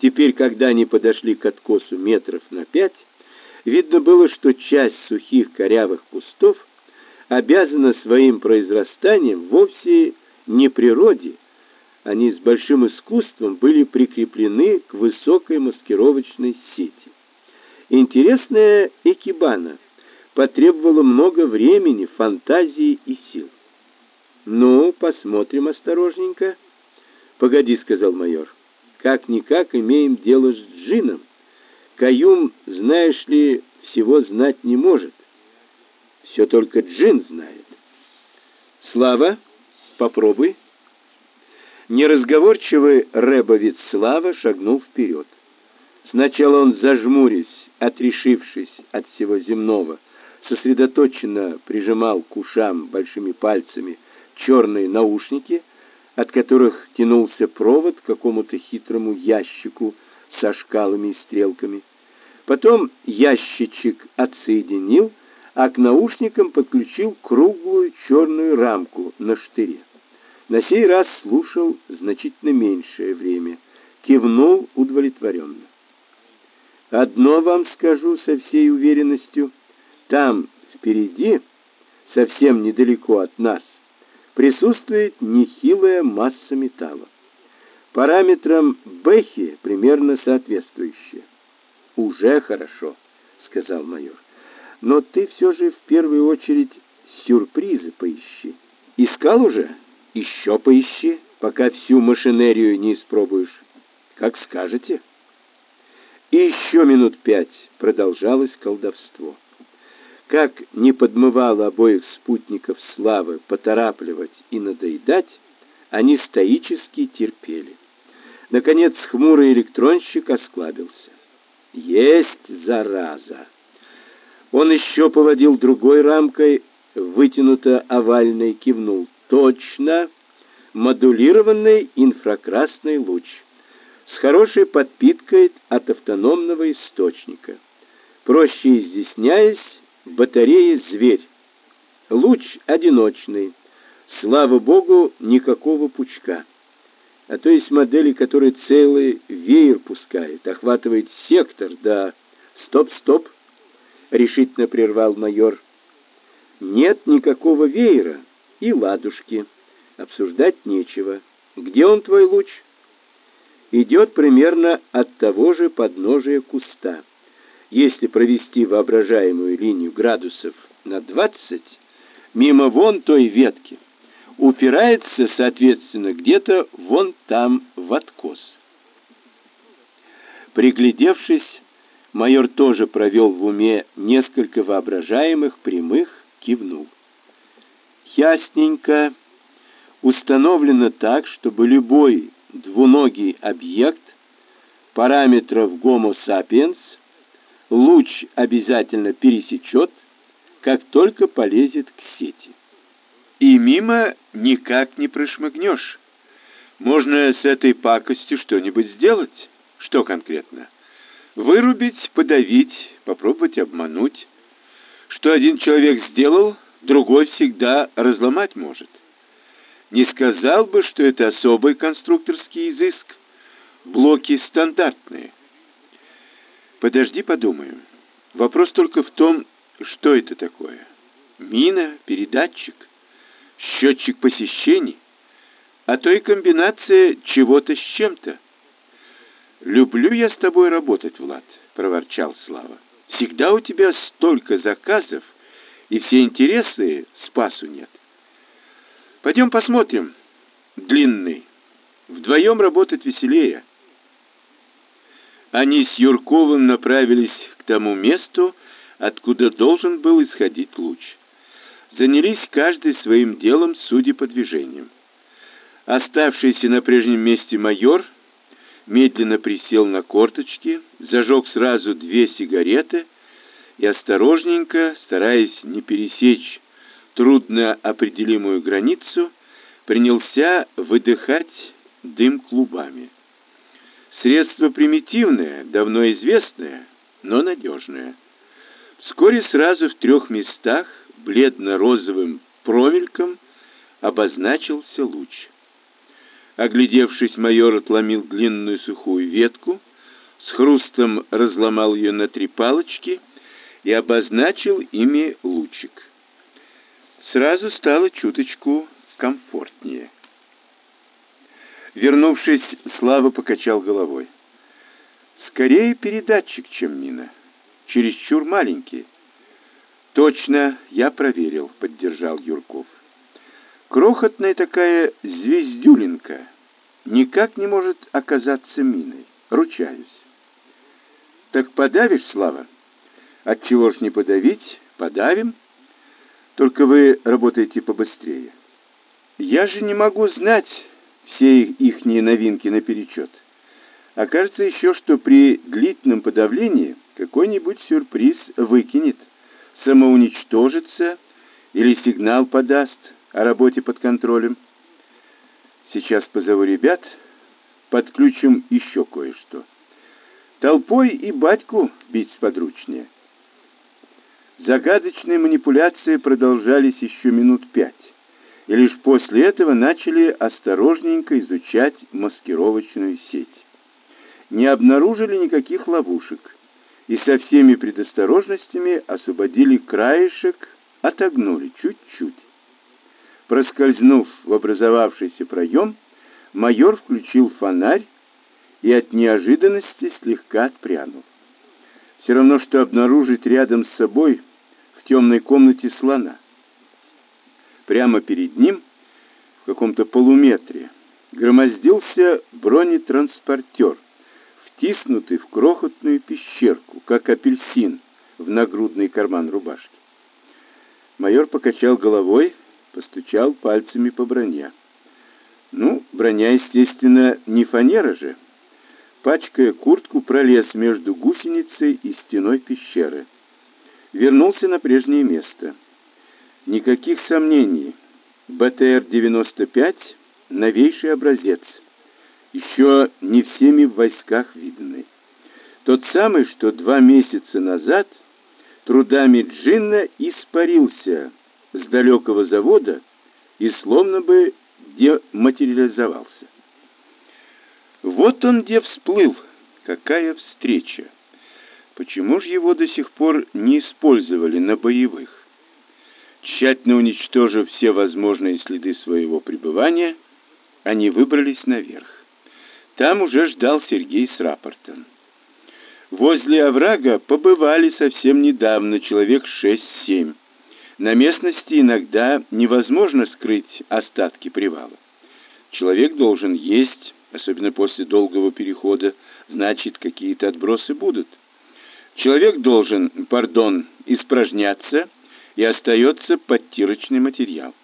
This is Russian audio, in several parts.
Теперь, когда они подошли к откосу метров на пять, видно было, что часть сухих корявых кустов обязана своим произрастанием вовсе не природе, они с большим искусством были прикреплены к высокой маскировочной сети. Интересная экибана потребовала много времени, фантазии и сил. «Ну, посмотрим осторожненько». «Погоди», — сказал майор. «Как-никак имеем дело с джином. Каюм, знаешь ли, всего знать не может. Все только джин знает». «Слава, попробуй». Неразговорчивый рэбовец Слава шагнул вперед. Сначала он, зажмурясь, отрешившись от всего земного, сосредоточенно прижимал к ушам большими пальцами черные наушники, от которых тянулся провод к какому-то хитрому ящику со шкалами и стрелками. Потом ящичек отсоединил, а к наушникам подключил круглую черную рамку на штыре. На сей раз слушал значительно меньшее время, кивнул удовлетворенно. Одно вам скажу со всей уверенностью. Там, впереди, совсем недалеко от нас, присутствует нехилая масса металла. Параметрам Бэхи примерно соответствующие. «Уже хорошо», — сказал майор. «Но ты все же в первую очередь сюрпризы поищи. Искал уже? Еще поищи, пока всю машинерию не испробуешь. Как скажете». И еще минут пять продолжалось колдовство. Как не подмывало обоих спутников славы поторапливать и надоедать, они стоически терпели. Наконец хмурый электронщик осклабился. «Есть, зараза!» Он еще поводил другой рамкой, вытянуто овальной, кивнул. «Точно! Модулированный инфракрасный луч» с хорошей подпиткой от автономного источника. Проще изъясняясь, батарея «Зверь». Луч одиночный. Слава богу, никакого пучка. А то есть модели, которые целый веер пускает, охватывает сектор, да... Стоп, стоп, решительно прервал майор. Нет никакого веера и ладушки. Обсуждать нечего. Где он, твой луч? идет примерно от того же подножия куста. Если провести воображаемую линию градусов на 20, мимо вон той ветки, упирается, соответственно, где-то вон там в откос. Приглядевшись, майор тоже провел в уме несколько воображаемых прямых, кивнул. Ясненько установлено так, чтобы любой двуногий объект параметров Homo sapiens луч обязательно пересечет, как только полезет к сети. И мимо никак не прошмыгнешь. Можно с этой пакостью что-нибудь сделать. Что конкретно? Вырубить, подавить, попробовать обмануть. Что один человек сделал, другой всегда разломать может не сказал бы, что это особый конструкторский изыск. Блоки стандартные. Подожди, подумаю. Вопрос только в том, что это такое. Мина, передатчик, счетчик посещений, а то и комбинация чего-то с чем-то. «Люблю я с тобой работать, Влад», — проворчал Слава. «Всегда у тебя столько заказов, и все интересные спасу нет. Пойдем посмотрим. Длинный. Вдвоем работать веселее. Они с Юрковым направились к тому месту, откуда должен был исходить луч. Занялись каждый своим делом, судя по движениям. Оставшийся на прежнем месте майор медленно присел на корточки, зажег сразу две сигареты и осторожненько, стараясь не пересечь трудно определимую границу, принялся выдыхать дым клубами. Средство примитивное, давно известное, но надежное. Вскоре сразу в трех местах бледно-розовым промельком обозначился луч. Оглядевшись, майор отломил длинную сухую ветку, с хрустом разломал ее на три палочки и обозначил ими лучик. Сразу стало чуточку комфортнее. Вернувшись, Слава покачал головой. Скорее передатчик, чем мина. Чересчур маленький. Точно, я проверил, поддержал Юрков. Крохотная такая звездюлинка никак не может оказаться миной, ручаюсь. Так подавишь, Слава? Отчего ж не подавить? Подавим. Только вы работаете побыстрее. Я же не могу знать все ихние новинки наперечет. Окажется еще, что при длительном подавлении какой-нибудь сюрприз выкинет, самоуничтожится или сигнал подаст о работе под контролем. Сейчас позову ребят, подключим еще кое-что. Толпой и батьку бить сподручнее. Загадочные манипуляции продолжались еще минут пять, и лишь после этого начали осторожненько изучать маскировочную сеть. Не обнаружили никаких ловушек и со всеми предосторожностями освободили краешек, отогнули чуть-чуть. Проскользнув в образовавшийся проем, майор включил фонарь и от неожиданности слегка отпрянул. Все равно, что обнаружить рядом с собой в темной комнате слона. Прямо перед ним, в каком-то полуметре, громоздился бронетранспортер, втиснутый в крохотную пещерку, как апельсин в нагрудный карман рубашки. Майор покачал головой, постучал пальцами по броне. Ну, броня, естественно, не фанера же. Пачкая куртку, пролез между гусеницей и стеной пещеры вернулся на прежнее место. Никаких сомнений. БТР-95 — новейший образец. Еще не всеми в войсках виданный. Тот самый, что два месяца назад трудами Джинна испарился с далекого завода и словно бы дематериализовался. Вот он где всплыл, какая встреча! Почему же его до сих пор не использовали на боевых? Тщательно уничтожив все возможные следы своего пребывания, они выбрались наверх. Там уже ждал Сергей с рапортом. Возле оврага побывали совсем недавно человек шесть-семь. На местности иногда невозможно скрыть остатки привала. Человек должен есть, особенно после долгого перехода, значит, какие-то отбросы будут. Человек должен, пардон, испражняться, и остается подтирочный материал.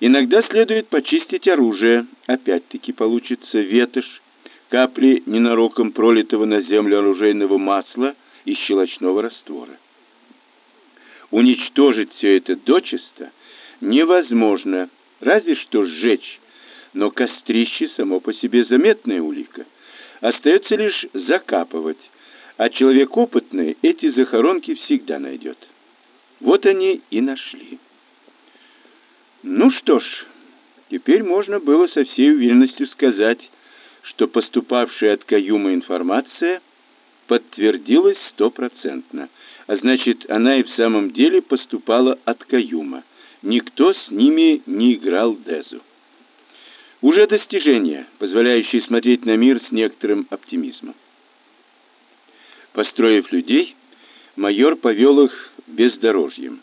Иногда следует почистить оружие, опять-таки получится ветошь, капли ненароком пролитого на землю оружейного масла и щелочного раствора. Уничтожить все это дочисто невозможно, разве что сжечь, но кострище само по себе заметная улика. Остается лишь закапывать, а человек опытный эти захоронки всегда найдет. Вот они и нашли. Ну что ж, теперь можно было со всей уверенностью сказать, что поступавшая от Каюма информация подтвердилась стопроцентно, а значит, она и в самом деле поступала от Каюма. Никто с ними не играл Дезу. Уже достижение, позволяющее смотреть на мир с некоторым оптимизмом. Построив людей, майор повел их бездорожьем.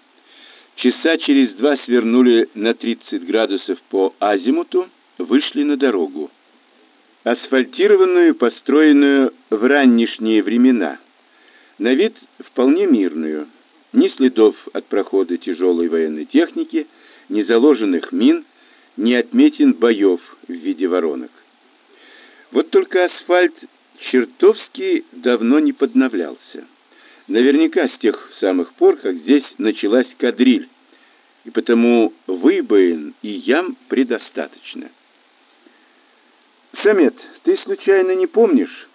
Часа через два свернули на 30 градусов по азимуту, вышли на дорогу. Асфальтированную, построенную в раннишние времена. На вид вполне мирную. Ни следов от прохода тяжелой военной техники, ни заложенных мин, ни отметин боев в виде воронок. Вот только асфальт чертовски давно не подновлялся. Наверняка с тех самых пор, как здесь началась кадриль, и потому выбоин и ям предостаточно. Самет, ты случайно не помнишь,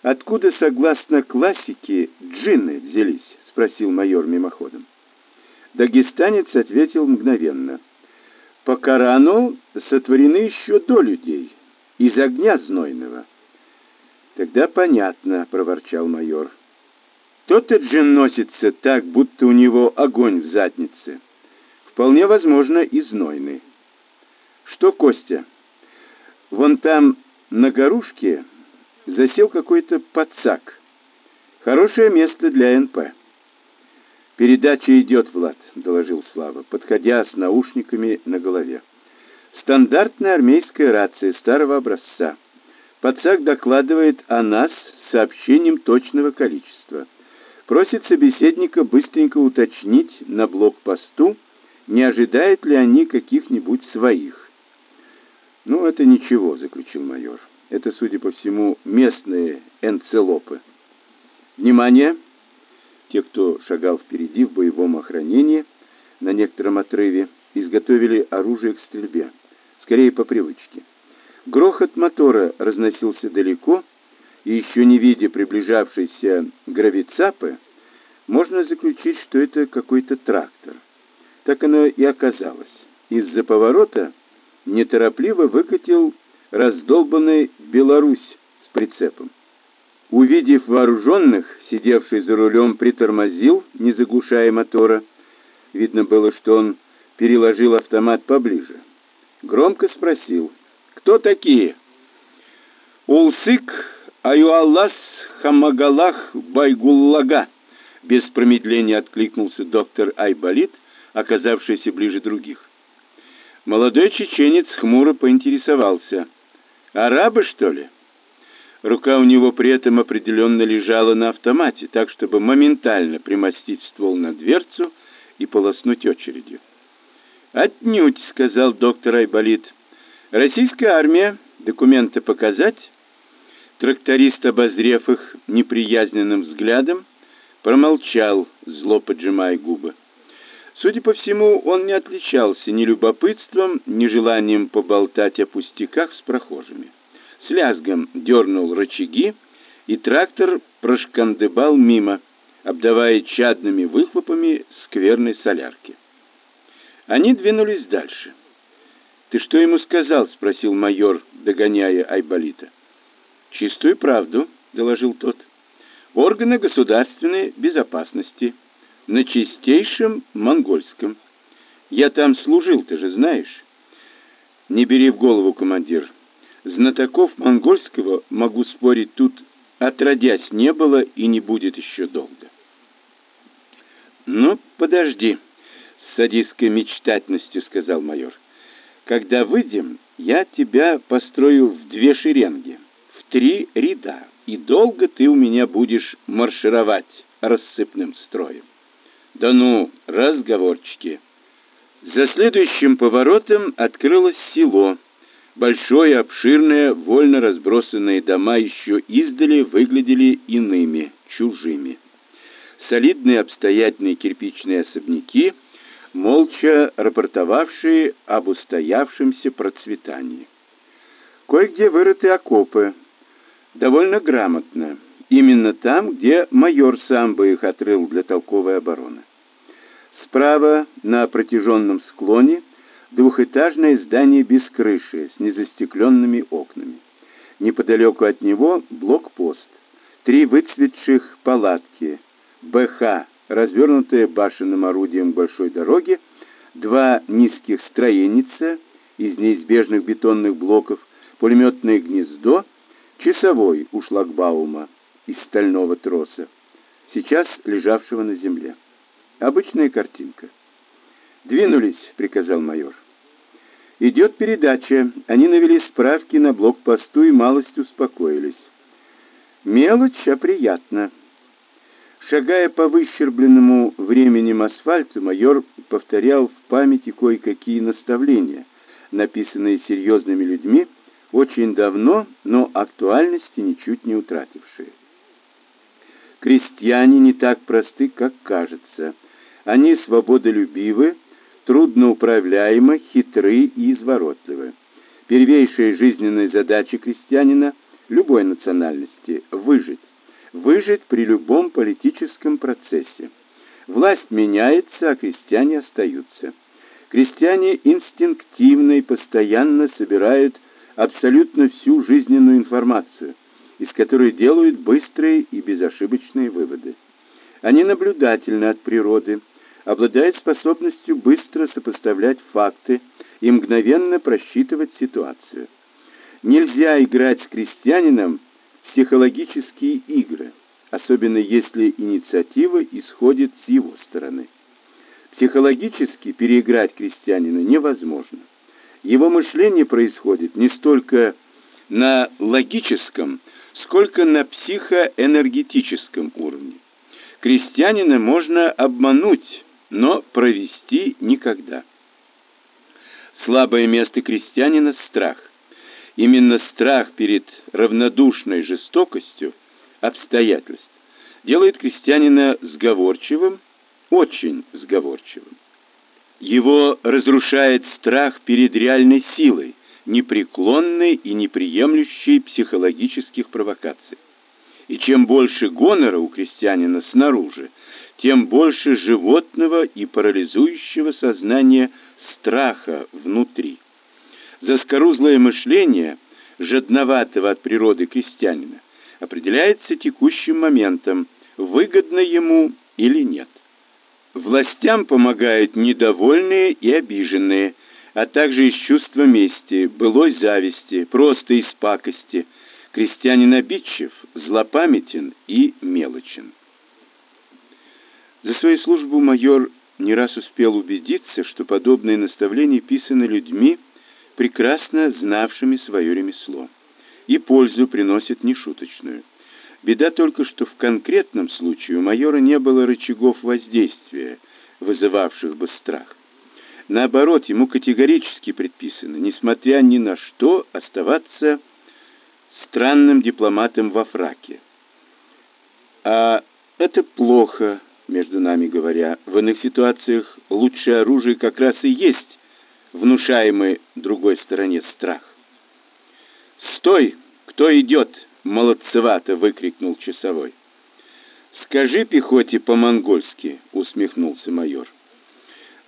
откуда, согласно классике, джинны взялись? спросил майор мимоходом. Дагестанец ответил мгновенно. По Корану сотворены еще до людей, из огня знойного. Тогда «Тогда понятно», — проворчал майор. «Тот Джин носится так, будто у него огонь в заднице. Вполне возможно, и знойный. Что, Костя, вон там на горушке засел какой-то подсак. Хорошее место для НП». «Передача идет, Влад», — доложил Слава, подходя с наушниками на голове. «Стандартная армейская рация старого образца. Подсак докладывает о нас сообщением точного количества. Просит собеседника быстренько уточнить на блокпосту, не ожидают ли они каких-нибудь своих. «Ну, это ничего», — заключил майор. «Это, судя по всему, местные энцелопы». «Внимание!» Те, кто шагал впереди в боевом охранении, на некотором отрыве, изготовили оружие к стрельбе, скорее по привычке. Грохот мотора разносился далеко, и еще не видя приближавшейся гравицапы, можно заключить, что это какой-то трактор. Так оно и оказалось. Из-за поворота неторопливо выкатил раздолбанный Беларусь с прицепом. Увидев вооруженных, сидевший за рулем притормозил, не заглушая мотора. Видно было, что он переложил автомат поближе. Громко спросил, кто такие? Улсык Аюаллас Хамагалах Байгуллага. Без промедления откликнулся доктор Айболит, оказавшийся ближе других. Молодой чеченец хмуро поинтересовался. «Арабы, что ли?» Рука у него при этом определенно лежала на автомате, так, чтобы моментально примостить ствол на дверцу и полоснуть очередью. «Отнюдь», — сказал доктор Айболит. «Российская армия, документы показать?» Тракторист, обозрев их неприязненным взглядом, промолчал, зло поджимая губы. Судя по всему, он не отличался ни любопытством, ни желанием поболтать о пустяках с прохожими с лязгом дернул рычаги, и трактор прошкандыбал мимо, обдавая чадными выхлопами скверной солярки. Они двинулись дальше. «Ты что ему сказал?» — спросил майор, догоняя Айболита. «Чистую правду», — доложил тот. «Органы государственной безопасности. На чистейшем монгольском. Я там служил, ты же знаешь». «Не бери в голову, командир. Знатоков монгольского, могу спорить, тут отродясь не было и не будет еще долго. «Ну, подожди», — с садистской мечтательностью сказал майор. «Когда выйдем, я тебя построю в две шеренги, три ряда, и долго ты у меня будешь маршировать рассыпным строем». «Да ну, разговорчики». За следующим поворотом открылось село, Большое, обширное, вольно разбросанные дома еще издали выглядели иными, чужими. Солидные обстоятельные кирпичные особняки, молча рапортовавшие об устоявшемся процветании. Кое-где вырыты окопы, довольно грамотно, именно там, где майор сам бы их отрыл для толковой обороны. Справа, на протяженном склоне, двухэтажное здание без крыши, с незастекленными окнами. Неподалеку от него блокпост, три выцветших палатки, БХ, развернутые башенным орудием большой дороги, два низких строеница из неизбежных бетонных блоков, пулеметное гнездо, часовой у шлагбаума из стального троса, сейчас лежавшего на земле. Обычная картинка. «Двинулись», — приказал майор. «Идет передача. Они навели справки на блокпосту и малость успокоились. Мелочь, а приятно». Шагая по выщербленному временем асфальту, майор повторял в памяти кое-какие наставления, написанные серьезными людьми, очень давно, но актуальности ничуть не утратившие. Крестьяне не так просты, как кажется. Они свободолюбивы, трудноуправляемы, хитры и изворотливы. Первейшая жизненная задача крестьянина любой национальности – выжить. Выжить при любом политическом процессе. Власть меняется, а крестьяне остаются. Крестьяне инстинктивно и постоянно собирают абсолютно всю жизненную информацию, из которой делают быстрые и безошибочные выводы. Они наблюдательны от природы, обладают способностью быстро сопоставлять факты и мгновенно просчитывать ситуацию. Нельзя играть с крестьянином в психологические игры, особенно если инициатива исходит с его стороны. Психологически переиграть крестьянина невозможно. Его мышление происходит не столько на логическом, сколько на психоэнергетическом уровне. Крестьянина можно обмануть, но провести никогда. Слабое место крестьянина – страх. Именно страх перед равнодушной жестокостью обстоятельств делает крестьянина сговорчивым, очень сговорчивым. Его разрушает страх перед реальной силой, непреклонной и неприемлющей психологических провокаций. И чем больше гонора у крестьянина снаружи, тем больше животного и парализующего сознания страха внутри. Заскорузлое мышление жадноватого от природы крестьянина определяется текущим моментом, выгодно ему или нет. Властям помогают недовольные и обиженные, а также из чувства мести, былой зависти, просто из пакости. Крестьянин обидчив, злопамятен и мелочен. За свою службу майор не раз успел убедиться, что подобные наставления писаны людьми, прекрасно знавшими свое ремесло, и пользу приносят нешуточную. Беда только, что в конкретном случае у майора не было рычагов воздействия, вызывавших бы страх. Наоборот, ему категорически предписано, несмотря ни на что, оставаться странным дипломатом во фраке. А это плохо, между нами говоря. В иных ситуациях лучшее оружие как раз и есть внушаемый другой стороне страх. «Стой! Кто идет?» — молодцевато выкрикнул часовой. «Скажи пехоте по-монгольски», — усмехнулся майор.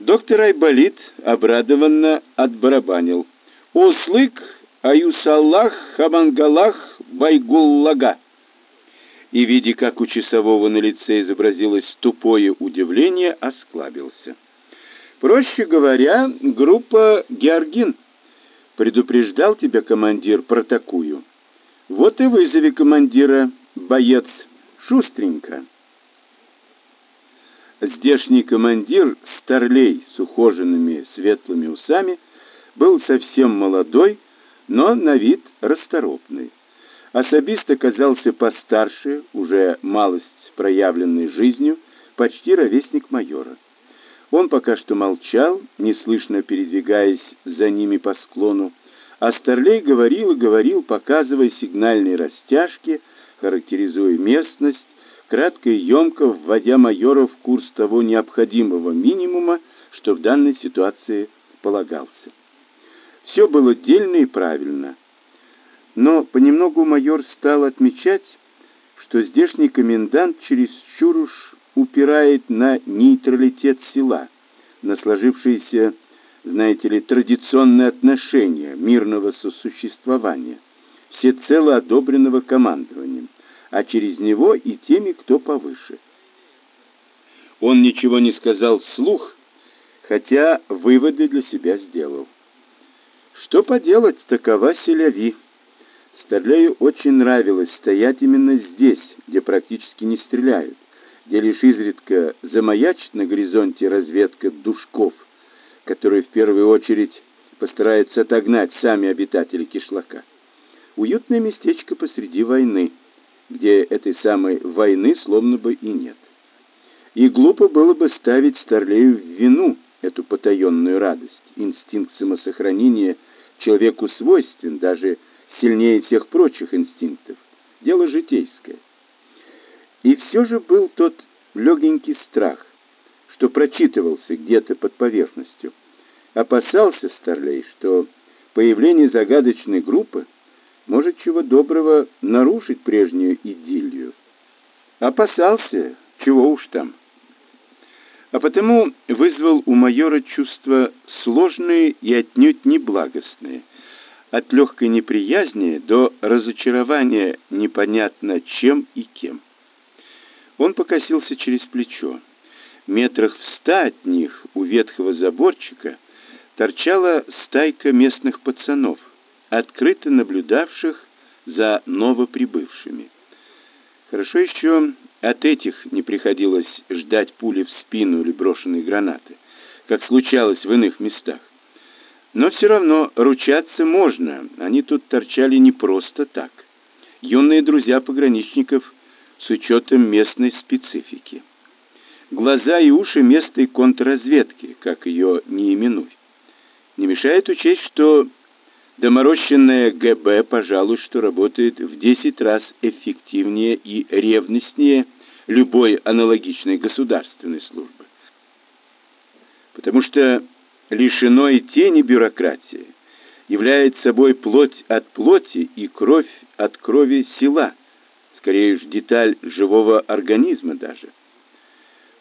Доктор Айболит обрадованно отбарабанил. «Услык, аюсаллах, хамангалах, байгуллага!» И, видя, как у часового на лице изобразилось тупое удивление, осклабился. «Проще говоря, группа Георгин. Предупреждал тебя командир про такую. Вот и вызови командира, боец, шустренько». Здешний командир, старлей с ухоженными светлыми усами, был совсем молодой, но на вид расторопный. Особист оказался постарше, уже малость проявленной жизнью, почти ровесник майора. Он пока что молчал, неслышно передвигаясь за ними по склону, а Старлей говорил и говорил, показывая сигнальные растяжки, характеризуя местность, кратко и емко вводя майора в курс того необходимого минимума, что в данной ситуации полагался. Все было дельно и правильно — но понемногу майор стал отмечать, что здешний комендант чересчур уж упирает на нейтралитет села, на сложившиеся, знаете ли, традиционные отношения мирного сосуществования, всецело одобренного командованием, а через него и теми, кто повыше. Он ничего не сказал вслух, хотя выводы для себя сделал. Что поделать, такова селяви. Старлею очень нравилось стоять именно здесь, где практически не стреляют, где лишь изредка замаячит на горизонте разведка душков, которые в первую очередь постараются отогнать сами обитатели кишлака. Уютное местечко посреди войны, где этой самой войны словно бы и нет. И глупо было бы ставить Старлею в вину эту потаенную радость. Инстинкт самосохранения человеку свойствен, даже сильнее всех прочих инстинктов. Дело житейское. И все же был тот легенький страх, что прочитывался где-то под поверхностью. Опасался Старлей, что появление загадочной группы может чего доброго нарушить прежнюю идиллию. Опасался, чего уж там. А потому вызвал у майора чувства сложные и отнюдь неблагостные – от легкой неприязни до разочарования непонятно чем и кем. Он покосился через плечо. Метрах в ста от них у ветхого заборчика торчала стайка местных пацанов, открыто наблюдавших за новоприбывшими. Хорошо еще от этих не приходилось ждать пули в спину или брошенные гранаты, как случалось в иных местах. Но все равно ручаться можно, они тут торчали не просто так. Юные друзья пограничников с учетом местной специфики. Глаза и уши местной контрразведки, как ее не именуй. Не мешает учесть, что доморощенная ГБ, пожалуй, что работает в 10 раз эффективнее и ревностнее любой аналогичной государственной службы. Потому что лишено и тени бюрократии, является собой плоть от плоти и кровь от крови села, скорее уж деталь живого организма даже.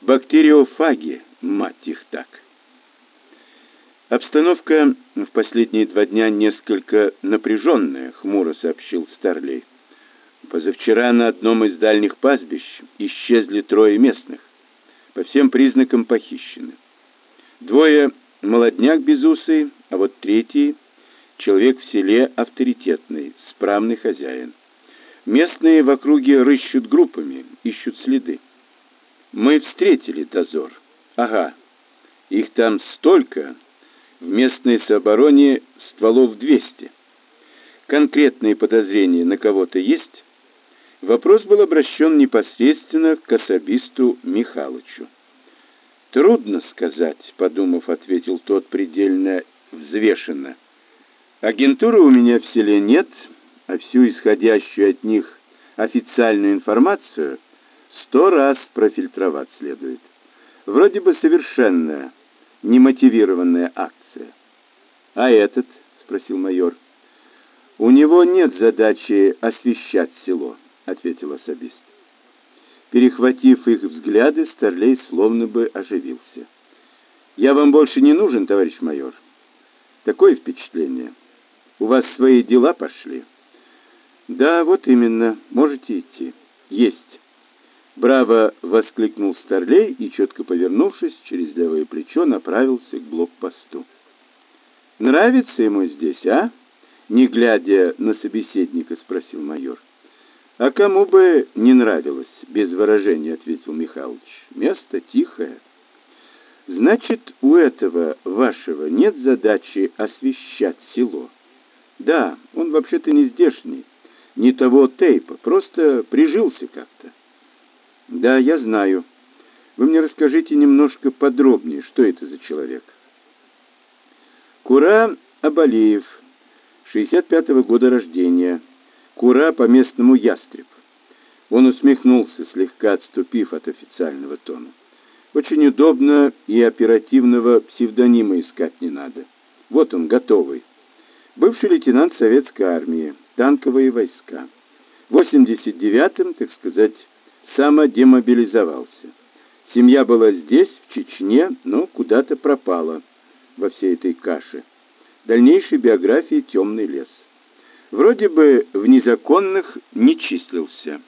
Бактериофаги, мать их так. Обстановка в последние два дня несколько напряженная, хмуро сообщил Старлей. Позавчера на одном из дальних пастбищ исчезли трое местных, по всем признакам похищены. Двое молодняк безусый, а вот третий — человек в селе авторитетный, справный хозяин. Местные в округе рыщут группами, ищут следы. Мы встретили дозор. Ага, их там столько, в местной сообороне стволов 200. Конкретные подозрения на кого-то есть? Вопрос был обращен непосредственно к особисту Михалычу. «Трудно сказать», — подумав, ответил тот предельно взвешенно. «Агентуры у меня в селе нет, а всю исходящую от них официальную информацию сто раз профильтровать следует. Вроде бы совершенно немотивированная акция». «А этот?» — спросил майор. «У него нет задачи освещать село», — ответил особист. Перехватив их взгляды, Старлей словно бы оживился. «Я вам больше не нужен, товарищ майор?» «Такое впечатление. У вас свои дела пошли?» «Да, вот именно. Можете идти». «Есть». Браво воскликнул Старлей и, четко повернувшись, через левое плечо направился к блокпосту. «Нравится ему здесь, а?» Не глядя на собеседника, спросил майор. «А кому бы не нравилось?» — без выражения ответил Михалыч. «Место тихое». «Значит, у этого вашего нет задачи освещать село?» «Да, он вообще-то не здешний, не того тейпа, просто прижился как-то». «Да, я знаю. Вы мне расскажите немножко подробнее, что это за человек?» «Кура Абалиев, 65-го года рождения». Кура по-местному ястреб. Он усмехнулся, слегка отступив от официального тона. Очень удобно и оперативного псевдонима искать не надо. Вот он, готовый. Бывший лейтенант советской армии, танковые войска. В 89-м, так сказать, самодемобилизовался. Семья была здесь, в Чечне, но куда-то пропала во всей этой каше. Дальнейшей биографии «Темный лес». Вроде бы в незаконных не числился.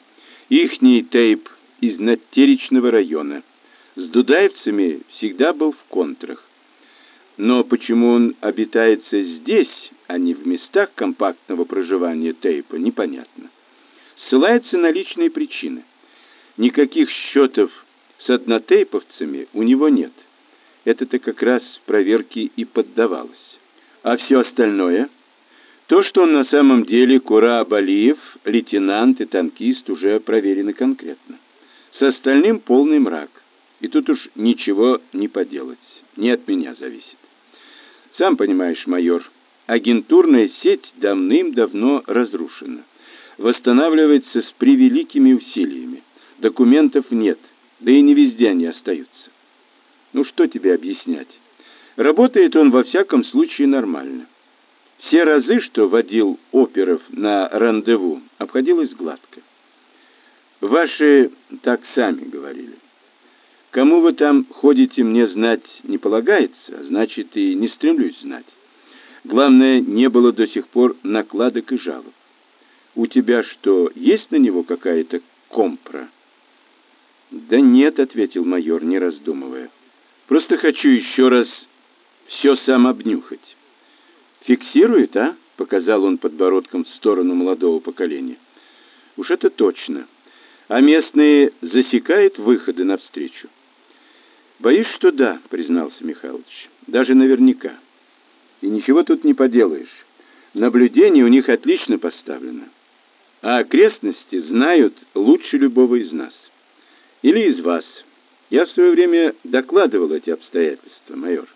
Ихний тейп из Натеричного района. С дудаевцами всегда был в контрах. Но почему он обитается здесь, а не в местах компактного проживания тейпа, непонятно. Ссылается на личные причины. Никаких счетов с однотейповцами у него нет. Это-то как раз проверке и поддавалось. А все остальное – то, что он на самом деле Кура Абалиев, лейтенант и танкист, уже проверено конкретно. С остальным полный мрак. И тут уж ничего не поделать. Не от меня зависит. Сам понимаешь, майор, агентурная сеть давным-давно разрушена. Восстанавливается с превеликими усилиями. Документов нет, да и не везде они остаются. Ну что тебе объяснять? Работает он во всяком случае нормально. Все разы, что водил оперов на рандеву, обходилось гладко. Ваши так сами говорили. Кому вы там ходите, мне знать не полагается, а значит и не стремлюсь знать. Главное, не было до сих пор накладок и жалоб. У тебя что, есть на него какая-то компра? Да нет, ответил майор, не раздумывая. Просто хочу еще раз все сам обнюхать. Фиксирует, а? Показал он подбородком в сторону молодого поколения. Уж это точно. А местные засекают выходы навстречу. Боюсь, что да, признался Михайлович. Даже наверняка. И ничего тут не поделаешь. Наблюдение у них отлично поставлено. А окрестности знают лучше любого из нас. Или из вас. Я в свое время докладывал эти обстоятельства, майор.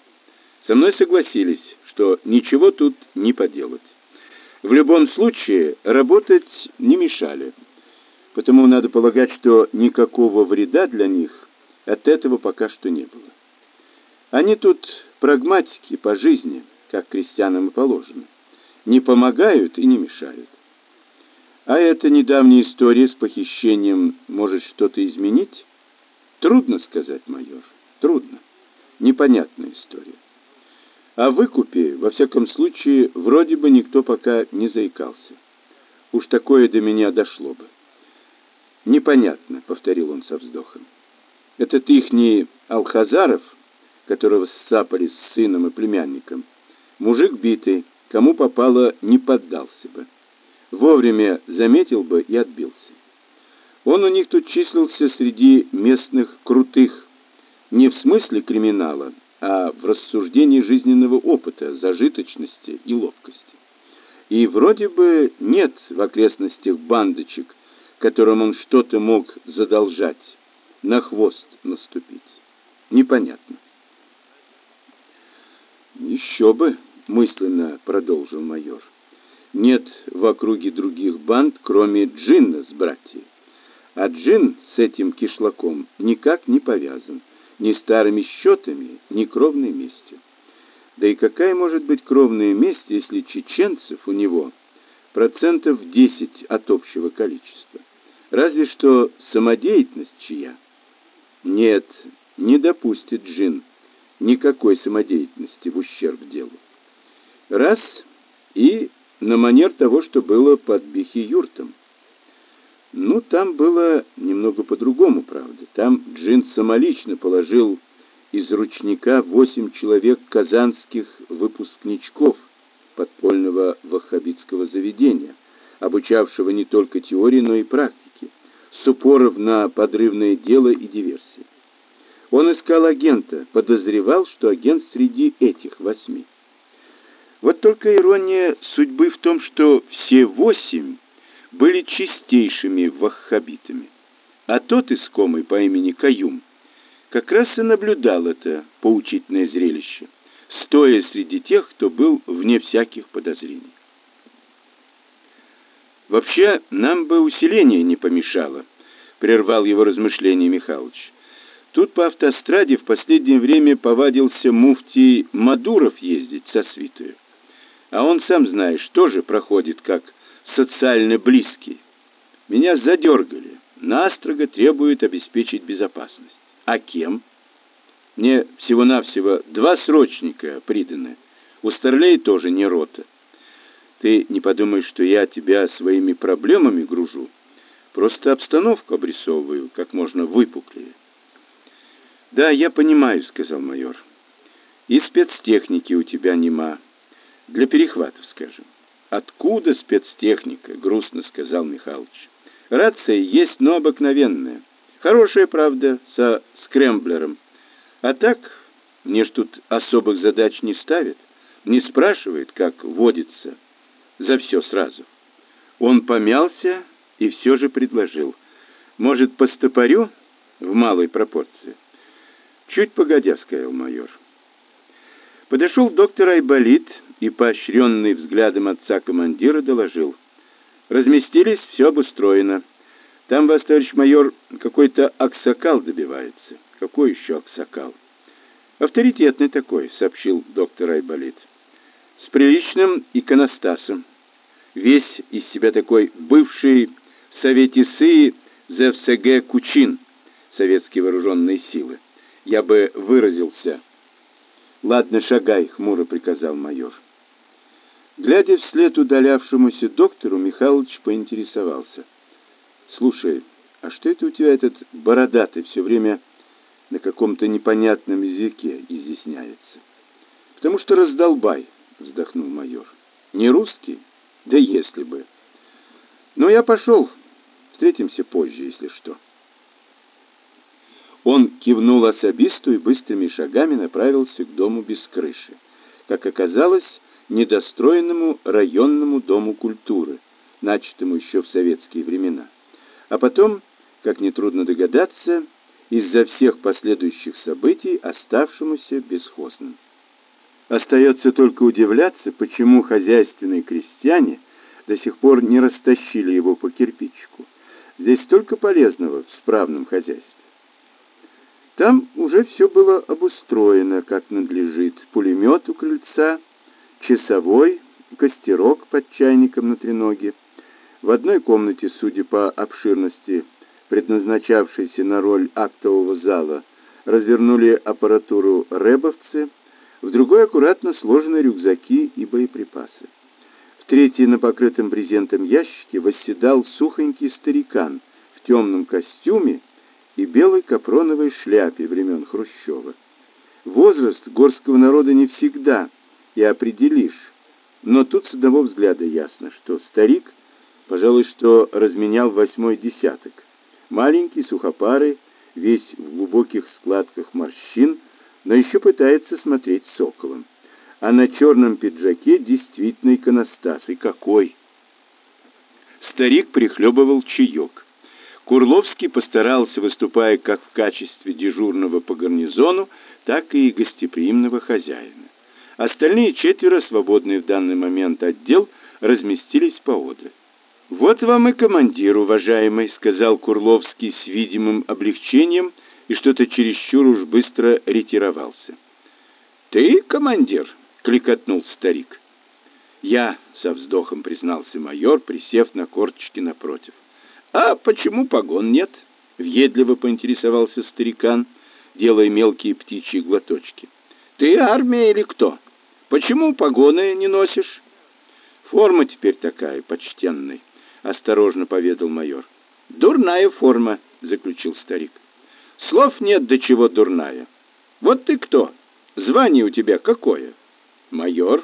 Со мной согласились, что ничего тут не поделать. В любом случае, работать не мешали. Потому надо полагать, что никакого вреда для них от этого пока что не было. Они тут прагматики по жизни, как крестьянам и положено. Не помогают и не мешают. А эта недавняя история с похищением может что-то изменить? Трудно сказать, майор, трудно. Непонятная история. О выкупе, во всяком случае, вроде бы никто пока не заикался. Уж такое до меня дошло бы. Непонятно, повторил он со вздохом. Этот ихний Алхазаров, которого сцапали с сыном и племянником, мужик битый, кому попало, не поддался бы. Вовремя заметил бы и отбился. Он у них тут числился среди местных крутых, не в смысле криминала, а в рассуждении жизненного опыта, зажиточности и ловкости. И вроде бы нет в окрестностях бандочек, которым он что-то мог задолжать, на хвост наступить. Непонятно. Еще бы, мысленно продолжил майор. Нет в округе других банд, кроме Джинна с братьями. А Джин с этим кишлаком никак не повязан, ни старыми счетами, ни кровной местью. Да и какая может быть кровная месть, если чеченцев у него процентов 10 от общего количества? Разве что самодеятельность чья? Нет, не допустит Джин никакой самодеятельности в ущерб делу. Раз и на манер того, что было под Бихи-юртом. Ну, там было немного по-другому, правда. Там Джин самолично положил из ручника восемь человек казанских выпускничков подпольного ваххабитского заведения, обучавшего не только теории, но и практики, с упором на подрывное дело и диверсии. Он искал агента, подозревал, что агент среди этих восьми. Вот только ирония судьбы в том, что все восемь были чистейшими ваххабитами, а тот искомый по имени Каюм как раз и наблюдал это поучительное зрелище, стоя среди тех, кто был вне всяких подозрений. Вообще, нам бы усиление не помешало, прервал его размышления Михайлович. Тут по автостраде в последнее время повадился муфтий Мадуров ездить со свитой. А он, сам знаешь, тоже проходит как социально близкий. Меня задергали. Настрого требует обеспечить безопасность. А кем? Мне всего-навсего два срочника приданы. У Старлей тоже не рота. Ты не подумай, что я тебя своими проблемами гружу. Просто обстановку обрисовываю как можно выпуклее. Да, я понимаю, сказал майор. И спецтехники у тебя нема. Для перехватов, скажем. Откуда спецтехника? грустно сказал Михалыч. Рация есть, но обыкновенная. Хорошая, правда, со скрэмблером. А так, мне ж тут особых задач не ставят, не спрашивает, как водится за все сразу. Он помялся и все же предложил. Может, по стопорю в малой пропорции? Чуть погодя, сказал майор. Подошел доктор Айболит и, поощренный взглядом отца командира, доложил. Разместились, все обустроено. Там вас, товарищ майор, какой-то аксакал добивается. Какой еще аксакал? Авторитетный такой, сообщил доктор Айболит с приличным иконостасом. Весь из себя такой бывший советисы ЗФСГ Кучин, советские вооруженные силы. Я бы выразился. Ладно, шагай, хмуро приказал майор. Глядя вслед удалявшемуся доктору, Михайлович поинтересовался. «Слушай, а что это у тебя этот бородатый все время на каком-то непонятном языке изъясняется?» «Потому что раздолбай», — вздохнул майор. «Не русский? Да если бы». «Ну, я пошел. Встретимся позже, если что». Он кивнул особисту и быстрыми шагами направился к дому без крыши. Как оказалось, недостроенному районному дому культуры, начатому еще в советские времена. А потом, как нетрудно догадаться, из-за всех последующих событий оставшемуся бесхозным. Остается только удивляться, почему хозяйственные крестьяне до сих пор не растащили его по кирпичику. Здесь столько полезного в справном хозяйстве. Там уже все было обустроено, как надлежит. Пулемет у крыльца, часовой, костерок под чайником на треноге. В одной комнате, судя по обширности, предназначавшейся на роль актового зала, развернули аппаратуру рэбовцы, в другой аккуратно сложены рюкзаки и боеприпасы. В третьей на покрытом брезентом ящике восседал сухонький старикан в темном костюме и белой капроновой шляпе времен Хрущева. Возраст горского народа не всегда и определишь, но тут с одного взгляда ясно, что старик, пожалуй, что разменял восьмой десяток. Маленький, сухопарый, весь в глубоких складках морщин, но еще пытается смотреть соколом. А на черном пиджаке действительно иконостас. И какой! Старик прихлебывал чаек. Курловский постарался, выступая как в качестве дежурного по гарнизону, так и гостеприимного хозяина. Остальные четверо, свободные в данный момент отдел, разместились поодаль. «Вот вам и командир, уважаемый», — сказал Курловский с видимым облегчением и что-то чересчур уж быстро ретировался. «Ты командир?» — кликотнул старик. «Я», — со вздохом признался майор, присев на корточки напротив. «А почему погон нет?» — въедливо поинтересовался старикан, делая мелкие птичьи глоточки. «Ты армия или кто? Почему погоны не носишь?» «Форма теперь такая, почтенный», — осторожно поведал майор. «Дурная форма», — заключил старик. «Слов нет, до чего дурная. Вот ты кто? Звание у тебя какое?» «Майор».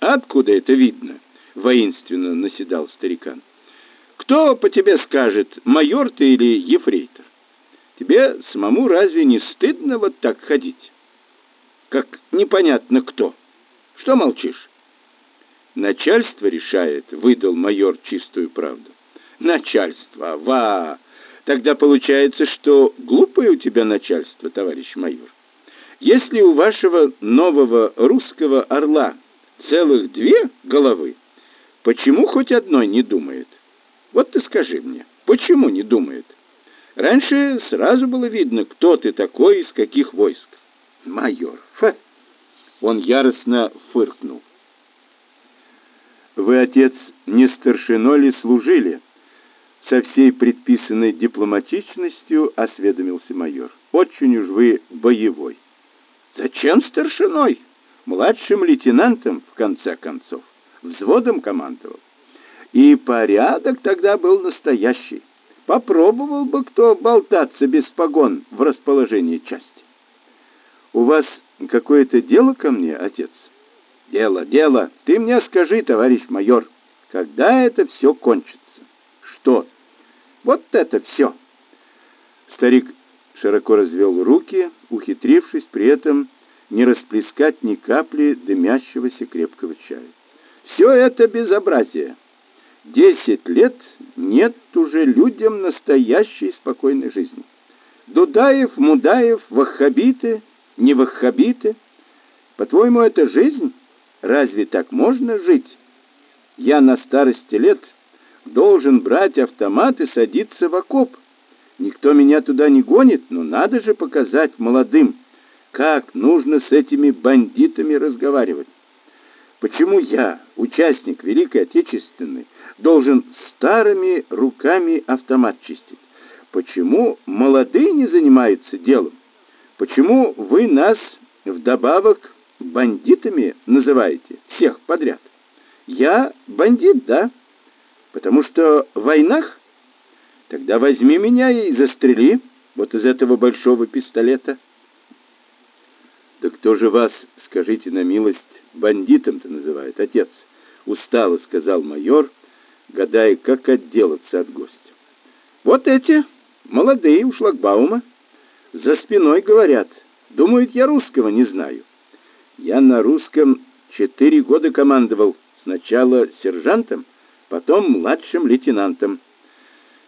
«Откуда это видно?» — воинственно наседал старикан. Кто по тебе скажет, майор ты или ефрейтор? Тебе самому разве не стыдно вот так ходить? Как непонятно кто. Что молчишь? Начальство решает, выдал майор чистую правду. Начальство, ва! Тогда получается, что глупое у тебя начальство, товарищ майор. Если у вашего нового русского орла целых две головы, почему хоть одной не думает? Вот ты скажи мне, почему не думает? Раньше сразу было видно, кто ты такой, из каких войск. Майор, фа! Он яростно фыркнул. Вы, отец, не старшиной ли служили? Со всей предписанной дипломатичностью осведомился майор. Очень уж вы боевой. Зачем старшиной? Младшим лейтенантом, в конце концов. Взводом командовал. И порядок тогда был настоящий. Попробовал бы кто болтаться без погон в расположении части. У вас какое-то дело ко мне, отец? Дело, дело. Ты мне скажи, товарищ майор, когда это все кончится? Что? Вот это все. Старик широко развел руки, ухитрившись при этом не расплескать ни капли дымящегося крепкого чая. Все это безобразие. Десять лет нет уже людям настоящей спокойной жизни. Дудаев, Мудаев, ваххабиты, не ваххабиты. По-твоему, это жизнь? Разве так можно жить? Я на старости лет должен брать автомат и садиться в окоп. Никто меня туда не гонит, но надо же показать молодым, как нужно с этими бандитами разговаривать. Почему я, участник Великой Отечественной, должен старыми руками автомат чистить? Почему молодые не занимаются делом? Почему вы нас вдобавок бандитами называете, всех подряд? Я бандит, да? Потому что в войнах? Тогда возьми меня и застрели вот из этого большого пистолета. Да кто же вас, скажите на милость, бандитом-то называет, отец? Устало сказал майор, гадая, как отделаться от гостя. Вот эти, молодые у шлагбаума, за спиной говорят. Думают, я русского не знаю. Я на русском четыре года командовал, сначала сержантом, потом младшим лейтенантом.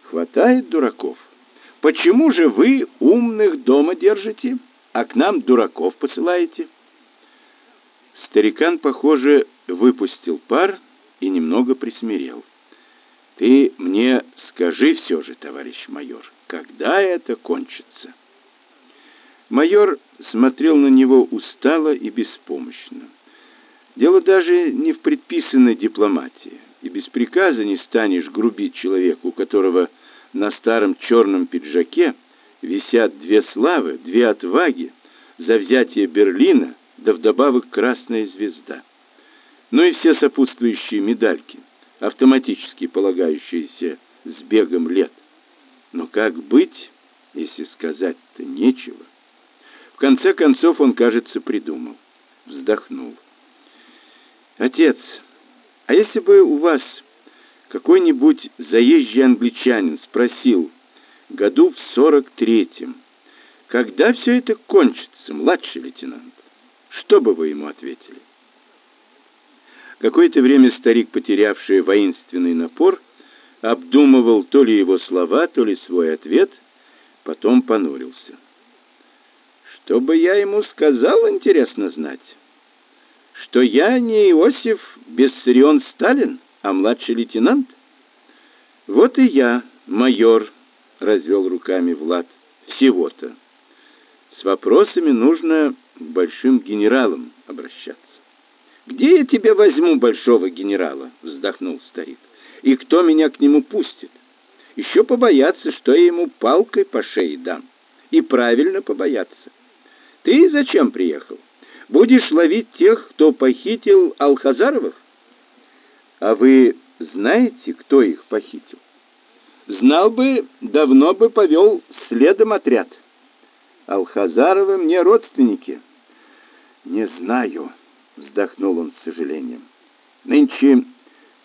Хватает дураков. Почему же вы умных дома держите, а к нам дураков посылаете? Старикан, похоже, выпустил пар и немного присмирел. Ты мне скажи все же, товарищ майор, когда это кончится? Майор смотрел на него устало и беспомощно. Дело даже не в предписанной дипломатии, и без приказа не станешь грубить человеку, у которого на старом черном пиджаке висят две славы, две отваги, за взятие Берлина, да вдобавок красная звезда. Ну и все сопутствующие медальки, автоматически полагающиеся с бегом лет. Но как быть, если сказать-то нечего? В конце концов он, кажется, придумал. Вздохнул. Отец, а если бы у вас какой-нибудь заезжий англичанин спросил году в сорок третьем, когда все это кончится, младший лейтенант, что бы вы ему ответили? Какое-то время старик, потерявший воинственный напор, обдумывал то ли его слова, то ли свой ответ, потом понурился. Что бы я ему сказал, интересно знать. Что я не Иосиф Бессарион Сталин, а младший лейтенант? Вот и я, майор, развел руками Влад. Всего-то. С вопросами нужно к большим генералам обращаться. Где я тебе возьму большого генерала? вздохнул старик. И кто меня к нему пустит? Еще побояться, что я ему палкой по шее дам. И правильно побояться. Ты зачем приехал? Будешь ловить тех, кто похитил Алхазаровых? А вы знаете, кто их похитил? Знал бы, давно бы повел следом отряд. Алхазаровы мне родственники. Не знаю, вздохнул он с сожалением. Нынче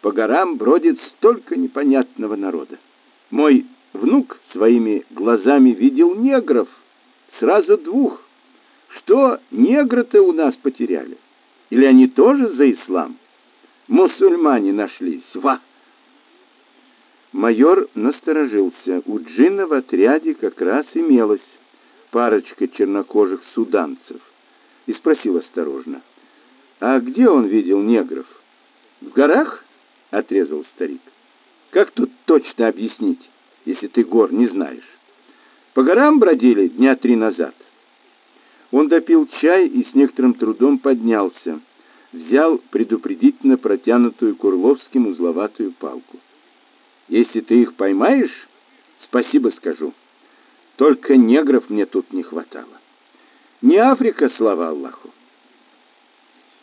по горам бродит столько непонятного народа. Мой внук своими глазами видел негров, сразу двух. Что негры-то у нас потеряли? Или они тоже за ислам? Мусульмане нашлись, ва! Майор насторожился. У Джина в отряде как раз имелась парочка чернокожих суданцев. И спросил осторожно, «А где он видел негров?» «В горах?» — отрезал старик. «Как тут точно объяснить, если ты гор не знаешь?» «По горам бродили дня три назад. Он допил чай и с некоторым трудом поднялся. Взял предупредительно протянутую Курловским узловатую палку. «Если ты их поймаешь, спасибо скажу. Только негров мне тут не хватало. Не Африка, слава Аллаху!»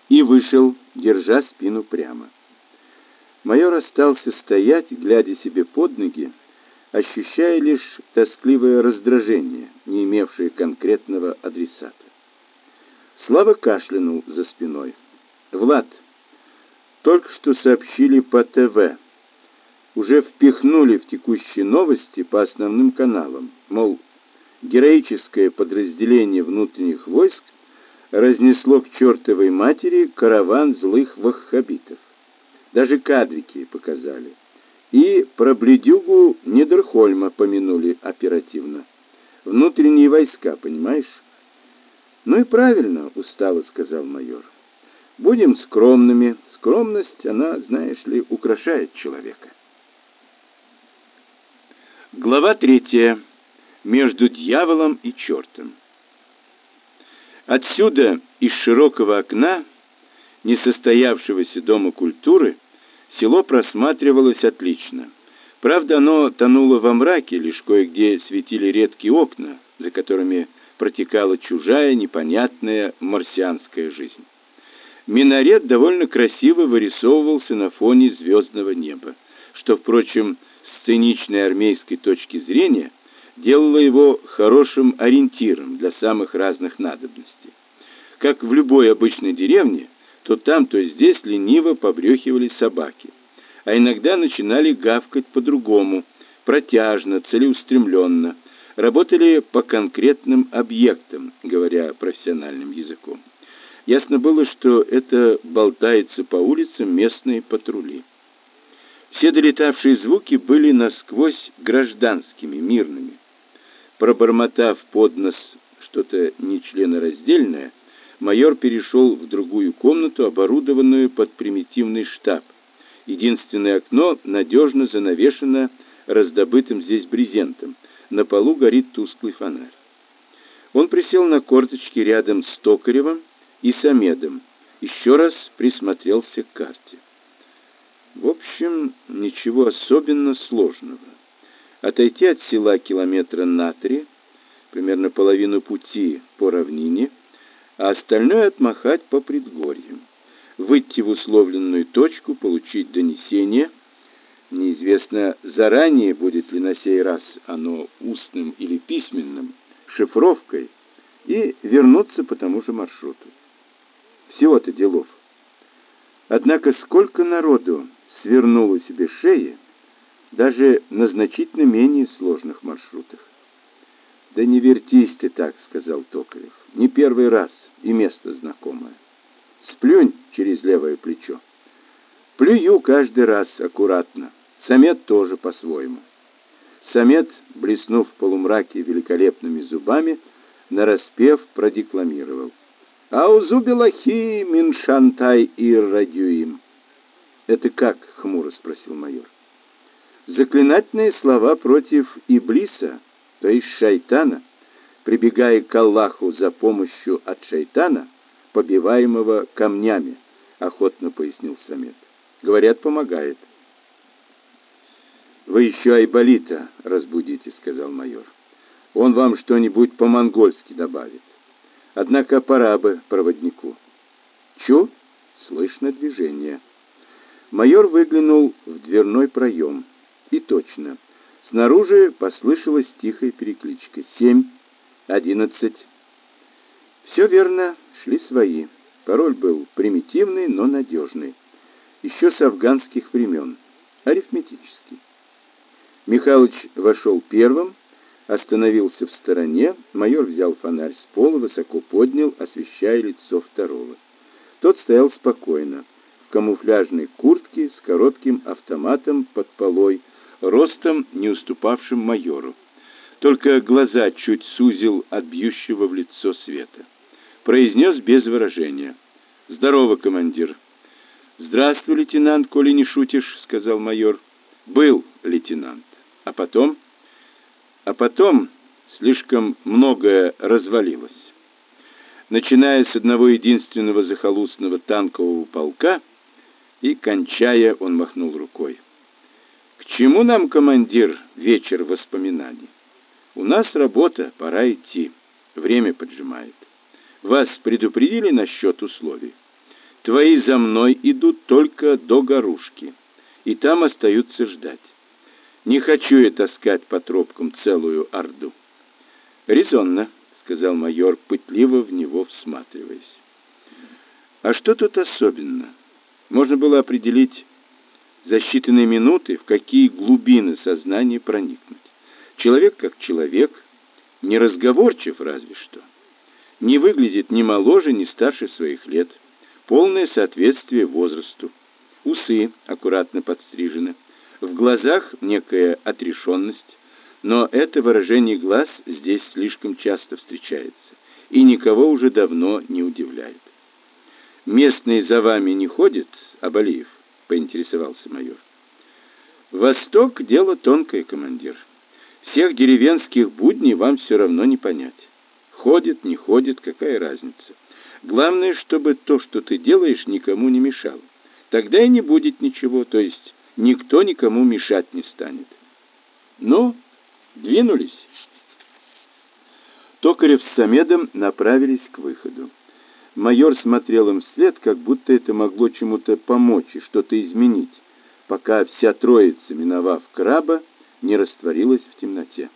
И вышел, держа спину прямо. Майор остался стоять, глядя себе под ноги, ощущая лишь тоскливое раздражение, не имевшее конкретного адресата. Слава кашлянул за спиной. «Влад, только что сообщили по ТВ. Уже впихнули в текущие новости по основным каналам. Мол, героическое подразделение внутренних войск разнесло к чертовой матери караван злых ваххабитов. Даже кадрики показали. И про бледюгу Недерхольма помянули оперативно. Внутренние войска, понимаешь? Ну и правильно, устало сказал майор. Будем скромными. Скромность, она, знаешь ли, украшает человека. Глава третья. Между дьяволом и чертом. Отсюда, из широкого окна несостоявшегося дома культуры, Село просматривалось отлично. Правда, оно тонуло во мраке, лишь кое-где светили редкие окна, за которыми протекала чужая, непонятная марсианская жизнь. Минарет довольно красиво вырисовывался на фоне звездного неба, что, впрочем, с сценичной армейской точки зрения делало его хорошим ориентиром для самых разных надобностей. Как в любой обычной деревне, то там, то здесь лениво побрехивали собаки, а иногда начинали гавкать по-другому, протяжно, целеустремленно, работали по конкретным объектам, говоря профессиональным языком. Ясно было, что это болтаются по улицам местные патрули. Все долетавшие звуки были насквозь гражданскими, мирными. Пробормотав под нос что-то нечленораздельное, майор перешел в другую комнату, оборудованную под примитивный штаб. Единственное окно надежно занавешено раздобытым здесь брезентом. На полу горит тусклый фонарь. Он присел на корточки рядом с Токаревым и Самедом, еще раз присмотрелся к карте. В общем, ничего особенно сложного. Отойти от села километра на три, примерно половину пути по равнине, а остальное отмахать по предгорьям. Выйти в условленную точку, получить донесение. Неизвестно заранее, будет ли на сей раз оно устным или письменным, шифровкой, и вернуться по тому же маршруту. Всего-то делов. Однако сколько народу свернуло себе шеи даже на значительно менее сложных маршрутах. «Да не вертись ты так», — сказал Токарев. «Не первый раз, и место знакомое. Сплюнь через левое плечо». Плюю каждый раз аккуратно. Самет тоже по-своему. Самет, блеснув в полумраке великолепными зубами, нараспев продекламировал — Аузубилахи миншантай и радюим. Это как? хмуро спросил майор. Заклинательные слова против Иблиса, то есть шайтана, прибегая к Аллаху за помощью от шайтана, побиваемого камнями, охотно пояснил Самет. Говорят, помогает. Вы еще Айболита разбудите, сказал майор. Он вам что-нибудь по-монгольски добавит. Однако пора бы проводнику. Чу? Слышно движение. Майор выглянул в дверной проем. И точно. Снаружи послышалась тихая перекличка. Семь, одиннадцать. Все верно, шли свои. Пароль был примитивный, но надежный. Еще с афганских времен. Арифметический. Михалыч вошел первым, остановился в стороне, майор взял фонарь с пола, высоко поднял, освещая лицо второго. Тот стоял спокойно, в камуфляжной куртке с коротким автоматом под полой, ростом не уступавшим майору. Только глаза чуть сузил от бьющего в лицо света. Произнес без выражения. «Здорово, командир». «Здравствуй, лейтенант, коли не шутишь», — сказал майор. «Был лейтенант. А потом...» А потом слишком многое развалилось. Начиная с одного единственного захолустного танкового полка и кончая, он махнул рукой. К чему нам, командир, вечер воспоминаний? У нас работа, пора идти. Время поджимает. Вас предупредили насчет условий? Твои за мной идут только до горушки, и там остаются ждать. Не хочу я таскать по тропкам целую орду. Резонно, сказал майор, пытливо в него всматриваясь. А что тут особенно? Можно было определить за считанные минуты, в какие глубины сознания проникнуть. Человек как человек, не разговорчив разве что. Не выглядит ни моложе, ни старше своих лет. Полное соответствие возрасту. Усы аккуратно подстрижены в глазах некая отрешенность, но это выражение глаз здесь слишком часто встречается и никого уже давно не удивляет. «Местные за вами не ходят, Абалиев?» — поинтересовался майор. «Восток — дело тонкое, командир. Всех деревенских будней вам все равно не понять. Ходит, не ходит, какая разница? Главное, чтобы то, что ты делаешь, никому не мешало. Тогда и не будет ничего, то есть никто никому мешать не станет. Ну, двинулись. Токарев с Самедом направились к выходу. Майор смотрел им вслед, как будто это могло чему-то помочь и что-то изменить, пока вся троица, миновав краба, не растворилась в темноте.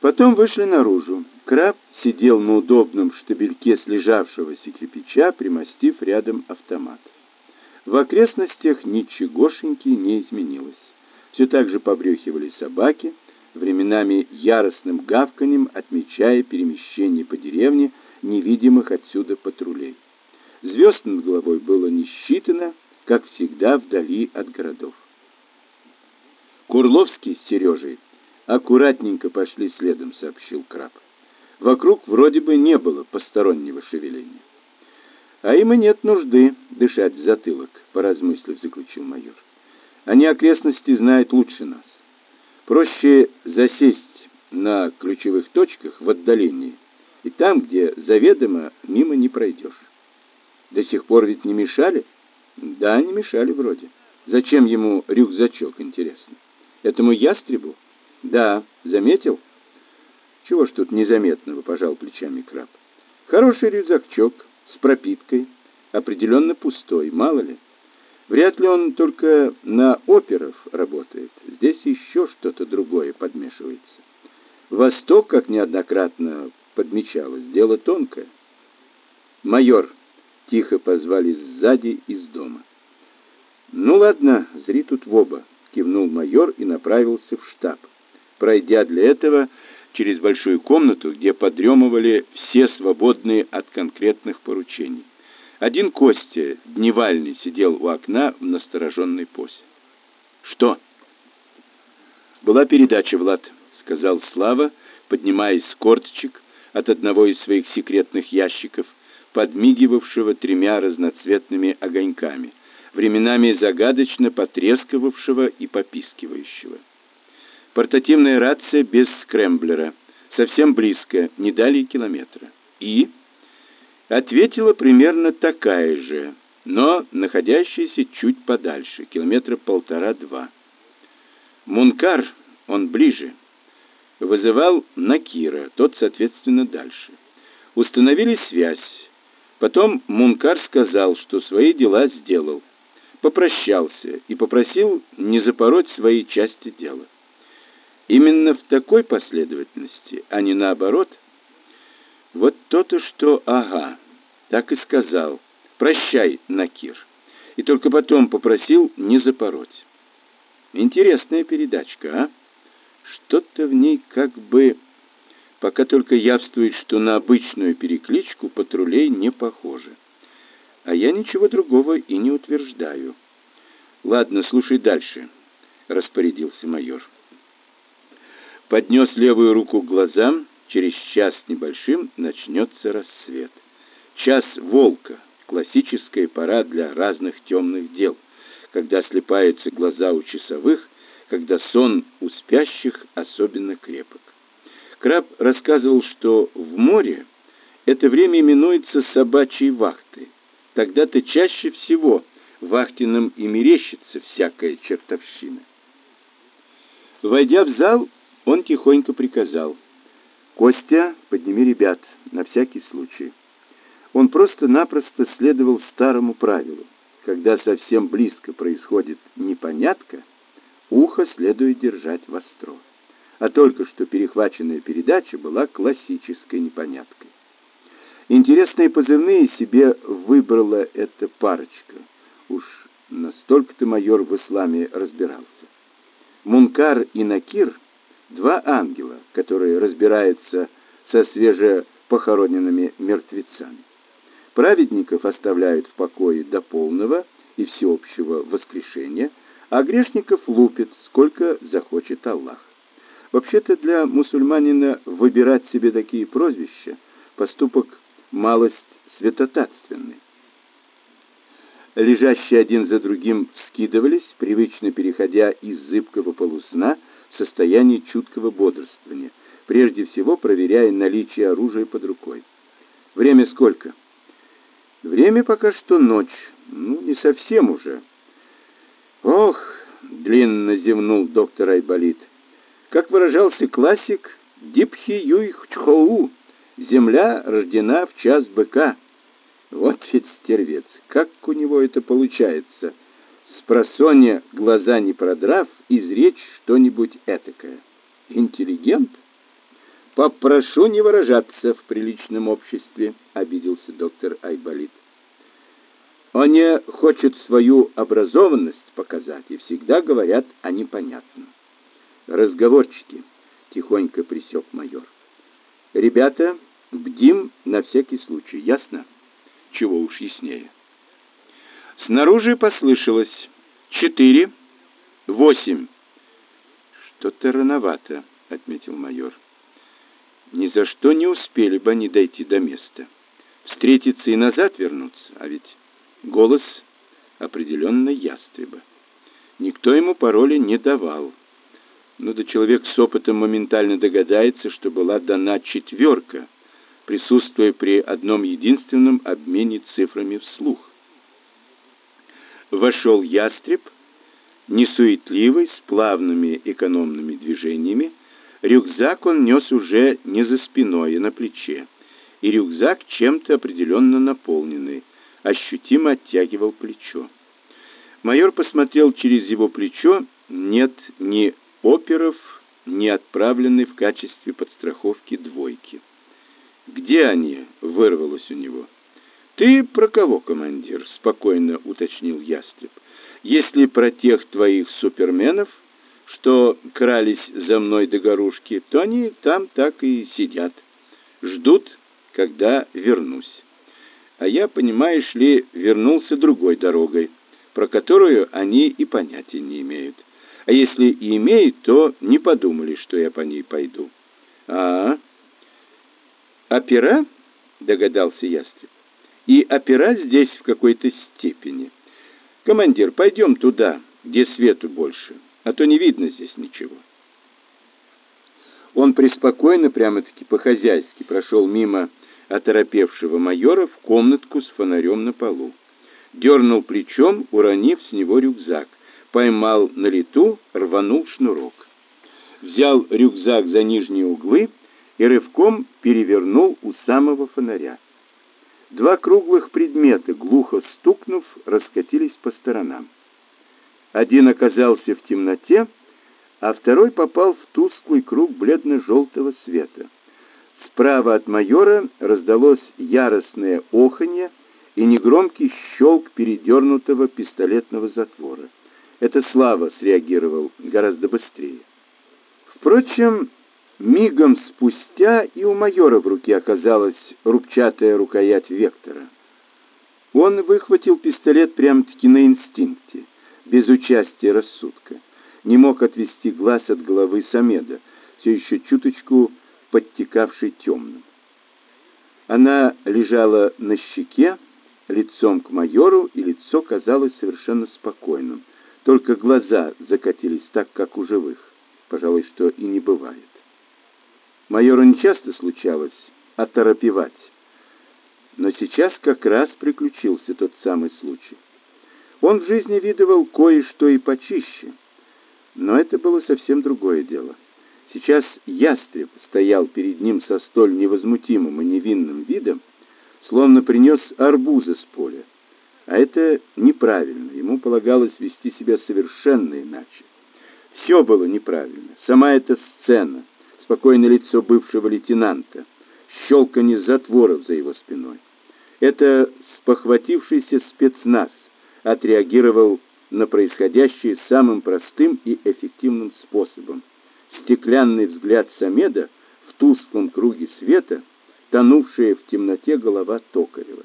Потом вышли наружу. Краб сидел на удобном штабельке слежавшегося кирпича, примостив рядом автомат. В окрестностях ничегошеньки не изменилось. Все так же побрехивали собаки, временами яростным гавканьем отмечая перемещение по деревне невидимых отсюда патрулей. Звезд над головой было не считано, как всегда вдали от городов. Курловский с Сережей аккуратненько пошли следом, сообщил Краб. Вокруг вроде бы не было постороннего шевеления. А им и нет нужды дышать в затылок, поразмыслив, заключил майор. Они окрестности знают лучше нас. Проще засесть на ключевых точках в отдалении, и там, где заведомо мимо не пройдешь. До сих пор ведь не мешали? Да, не мешали вроде. Зачем ему рюкзачок, интересно? Этому ястребу? Да, заметил? Чего ж тут незаметного, пожал плечами краб. Хороший рюкзачок с пропиткой, определенно пустой, мало ли. Вряд ли он только на оперов работает. Здесь еще что-то другое подмешивается. Восток, как неоднократно подмечалось, дело тонкое. Майор тихо позвали сзади из дома. Ну ладно, зри тут в оба, кивнул майор и направился в штаб, пройдя для этого через большую комнату, где подремывали все свободные от конкретных поручений. Один Костя, дневальный, сидел у окна в настороженной позе. «Что?» «Была передача, Влад», — сказал Слава, поднимаясь с корточек от одного из своих секретных ящиков, подмигивавшего тремя разноцветными огоньками, временами загадочно потрескивавшего и попискивающего. Портативная рация без скрэмблера, совсем близко, не далее километра. И ответила примерно такая же, но находящаяся чуть подальше, километра полтора-два. Мункар, он ближе, вызывал Накира, тот, соответственно, дальше. Установили связь. Потом Мункар сказал, что свои дела сделал. Попрощался и попросил не запороть свои части дела. Именно в такой последовательности, а не наоборот. Вот то-то, что ага, так и сказал. Прощай, Накир. И только потом попросил не запороть. Интересная передачка, а? Что-то в ней как бы пока только явствует, что на обычную перекличку патрулей не похоже. А я ничего другого и не утверждаю. Ладно, слушай дальше, распорядился майор поднес левую руку к глазам, через час небольшим начнется рассвет. Час волка, классическая пора для разных темных дел, когда слепаются глаза у часовых, когда сон у спящих особенно крепок. Краб рассказывал, что в море это время именуется собачьей вахтой. Тогда-то чаще всего вахтенным и мерещится всякая чертовщина. Войдя в зал, он тихонько приказал. «Костя, подними ребят, на всякий случай». Он просто-напросто следовал старому правилу. Когда совсем близко происходит непонятка, ухо следует держать востро. А только что перехваченная передача была классической непоняткой. Интересные позывные себе выбрала эта парочка. Уж настолько-то майор в исламе разбирался. Мункар и Накир два ангела, которые разбираются со свежепохороненными мертвецами. Праведников оставляют в покое до полного и всеобщего воскрешения, а грешников лупят, сколько захочет Аллах. Вообще-то для мусульманина выбирать себе такие прозвища – поступок малость святотатственный. Лежащие один за другим скидывались, привычно переходя из зыбкого полусна – состоянии чуткого бодрствования, прежде всего проверяя наличие оружия под рукой. Время сколько? Время пока что ночь. Ну, не совсем уже. Ох, длинно зевнул доктор Айболит. Как выражался классик, дипхи юй хчхоу. Земля рождена в час быка. Вот ведь стервец, как у него это получается? Спросонья, глаза не продрав, изречь что-нибудь этакое. Интеллигент? Попрошу не выражаться в приличном обществе, обиделся доктор Айболит. Он не хочет свою образованность показать и всегда говорят о непонятном. Разговорчики, тихонько присек майор. Ребята, бдим на всякий случай, ясно? Чего уж яснее. Снаружи послышалось четыре, восемь. Что-то рановато, отметил майор. Ни за что не успели бы они дойти до места. Встретиться и назад вернуться, а ведь голос определенно ястреба. Никто ему пароля не давал. Ну да человек с опытом моментально догадается, что была дана четверка, присутствуя при одном единственном обмене цифрами вслух. Вошел ястреб, несуетливый, с плавными экономными движениями, Рюкзак он нес уже не за спиной, а на плече, и рюкзак чем-то определенно наполненный, ощутимо оттягивал плечо. Майор посмотрел через его плечо, нет ни оперов, ни отправленной в качестве подстраховки двойки. «Где они?» — вырвалось у него. «Ты про кого, командир?» — спокойно уточнил Ястреб. «Если про тех твоих суперменов...» что крались за мной до горушки, то они там так и сидят, ждут, когда вернусь. А я, понимаешь ли, вернулся другой дорогой, про которую они и понятия не имеют. А если и имеют, то не подумали, что я по ней пойду. А, опера, догадался ястреб. И опера здесь в какой-то степени. Командир, пойдем туда, где свету больше а то не видно здесь ничего. Он преспокойно, прямо-таки по-хозяйски, прошел мимо оторопевшего майора в комнатку с фонарем на полу. Дернул плечом, уронив с него рюкзак. Поймал на лету, рванул шнурок. Взял рюкзак за нижние углы и рывком перевернул у самого фонаря. Два круглых предмета, глухо стукнув, раскатились по сторонам. Один оказался в темноте, а второй попал в тусклый круг бледно-желтого света. Справа от майора раздалось яростное оханье и негромкий щелк передернутого пистолетного затвора. Это Слава среагировал гораздо быстрее. Впрочем, мигом спустя и у майора в руке оказалась рубчатая рукоять Вектора. Он выхватил пистолет прямо-таки на инстинкте без участия рассудка. Не мог отвести глаз от головы Самеда, все еще чуточку подтекавшей темным. Она лежала на щеке, лицом к майору, и лицо казалось совершенно спокойным. Только глаза закатились так, как у живых. Пожалуй, что и не бывает. Майору не часто случалось оторопевать. Но сейчас как раз приключился тот самый случай. Он в жизни видывал кое-что и почище, но это было совсем другое дело. Сейчас ястреб стоял перед ним со столь невозмутимым и невинным видом, словно принес арбузы с поля. А это неправильно, ему полагалось вести себя совершенно иначе. Все было неправильно. Сама эта сцена, спокойное лицо бывшего лейтенанта, щелканье затворов за его спиной. Это спохватившийся спецназ, отреагировал на происходящее самым простым и эффективным способом. Стеклянный взгляд Самеда в тусклом круге света, тонувшая в темноте голова Токарева.